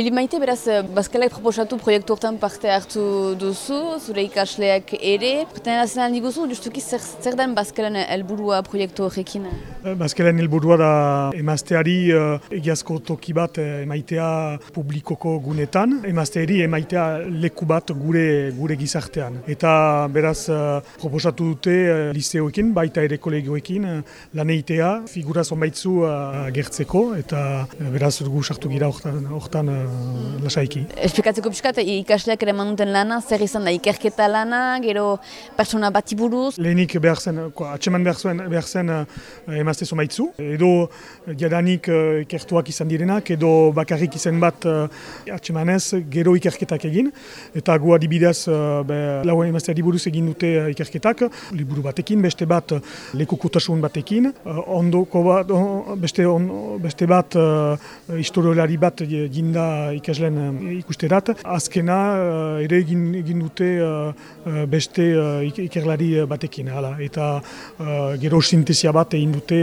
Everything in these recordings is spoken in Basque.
Filip Maite, beraz, Baskalek proposatu proiektu hortan parte hartu duzu, zure ikasleak ere. Horten erazen handi guzu, justuki zer, zer den Baskalen helburua proiektu horrekin? Baskalen helburua da emazteari uh, egiazko toki bat emaitea publikoko gunetan, emazteari emaitea leku bat gure gure gizartean. Eta beraz, proposatu dute liseoekin, baita ere kolegioekin, uh, laneitea, figura zonbaitzu gertzeko, eta beraz, dugu sartu gira hortan uh, lasaiki. Esplikatzeko pixkat, ikasleak ere manuten lana, zer izan da ikerketa lana, gero persona bati buruz? Lehenik behar zen, atseman behar zen, behar zen uh, emazte zomaitzu, edo jadanik uh, ikertuak izan direnak, edo bakarrik izan bat uh, atsemanez gero ikerketak egin, eta gu adibidez uh, be, lau emazte buruz egin dute ikerketak, liburu batekin, beste bat lekukutasun batekin, uh, ondoko bat, beste, on, beste bat uh, historiolari bat ginda ikaslen ikusterat. Azkena uh, ere egin, egin dute uh, beste uh, ikerlari batekin. Hala. Eta gero sintesia bat egin dute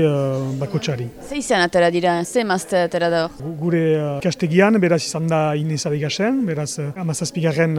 bakotxari. Ze izan atera dira, ze mazte atera da Gure uh, kastegian, beraz izan da Inez Adegasen, beraz amazazpigarren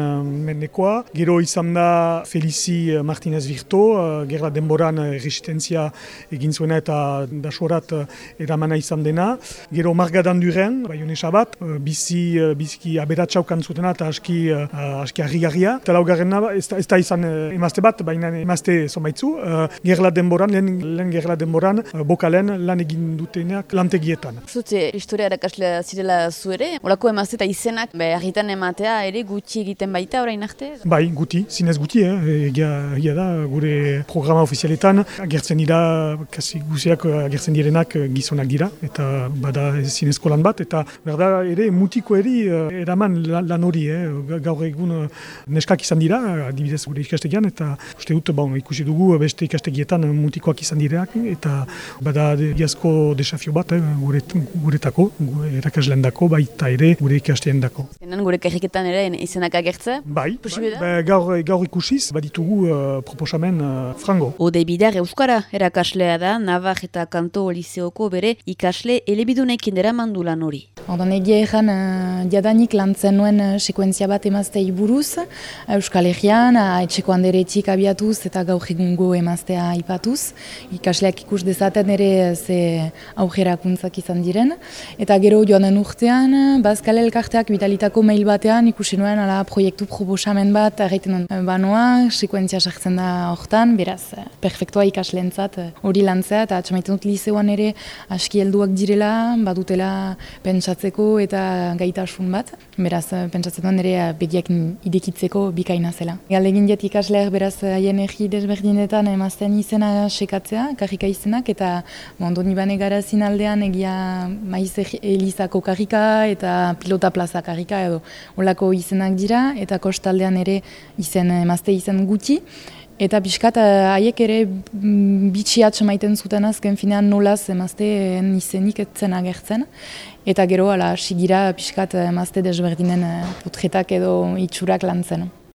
mendekoa. Gero izan da Felici Martinez Virto, gerla denboran resistentzia egin zuena eta dasorat eramana izan dena. Gero Margadan Duren, baionesa bat, bizi, uh, bizki aberatxaukan zutena eta aski, uh, aski harri-garria. Eta laugarren ez, ez da izan uh, emazte bat, baina emazte zomaitzu. Uh, gerla denboran, lehen, lehen gerla denboran, uh, bokalen lan egin dutenak lantegietan. Zute, historia erakaslea zirela zuere, horako emazte eta izenak, harritan ematea ere gutxi egiten baita orain arte? Bai, guti, zinez guti, eh? egia, egia da, gure programa ofizialetan, agertzen dira, kasi guziak agertzen direnak gizonak dira, eta bada zinezko lan bat, eta berda ere mutiko eri eraman lan hori, eh? gaur egun neskak izan dira, adibidez gure ikastegian, eta uste dut, bon, ikusi dugu beste ikastegietan mutikoak izan direak, eta bada diazko desafio bat, eh? gure, guretako, gure erakaslean dako, baita ere gure ikastean dako. Zenen gure kerriketan ere izenak agertze? Bai, bai gaur, gaur ikusiz, baditugu uh, proposamen uh, frango. Ode bidar Euskara erakaslea da, Navar eta Kanto Liseoko bere ikasle elebidunekin dera mandulan hori. Ordan egia erran, uh, jadanik lantzen nuen uh, sekuentzia bat emaztei buruz, Euskal Herrian, uh, etxeko handeretik abiatuz eta gaur egungo emaztea ipatuz. Ikasleak ikus dezaten ere ze aujerakuntzak izan diren. Eta gero joan den urtean, Bazkal Elkarteak bitalitako mail batean ikusi nuen ala proiektu proposamen bat, erraiten duen banoa, sekuentzia sartzen da hortan, beraz, perfektua ikaslentzat hori lantzea, eta atxamaiten dut liseoan ere aski helduak direla, badutela pentsatzeko eta gaitasun bat, beraz, pentsatzen duen ere begiak idekitzeko bikaina zela. Galdegin diet ikasleak beraz haien egi desberdinetan emazten izena sekatzea, karrika izenak, eta mondo nibane gara zinaldean egia maiz elizako karrika eta pilota plaza karrika edo olako izenak dira, eta kostaldean ere izen emazte izen gutxi. Eta pixkat, haiek ere bitxi maiten zuten azken finean nolaz emazteen izenik etzen agertzen. Eta gero, ala, sigira pixkat emazte desberdinen putretak edo itxurak lantzen.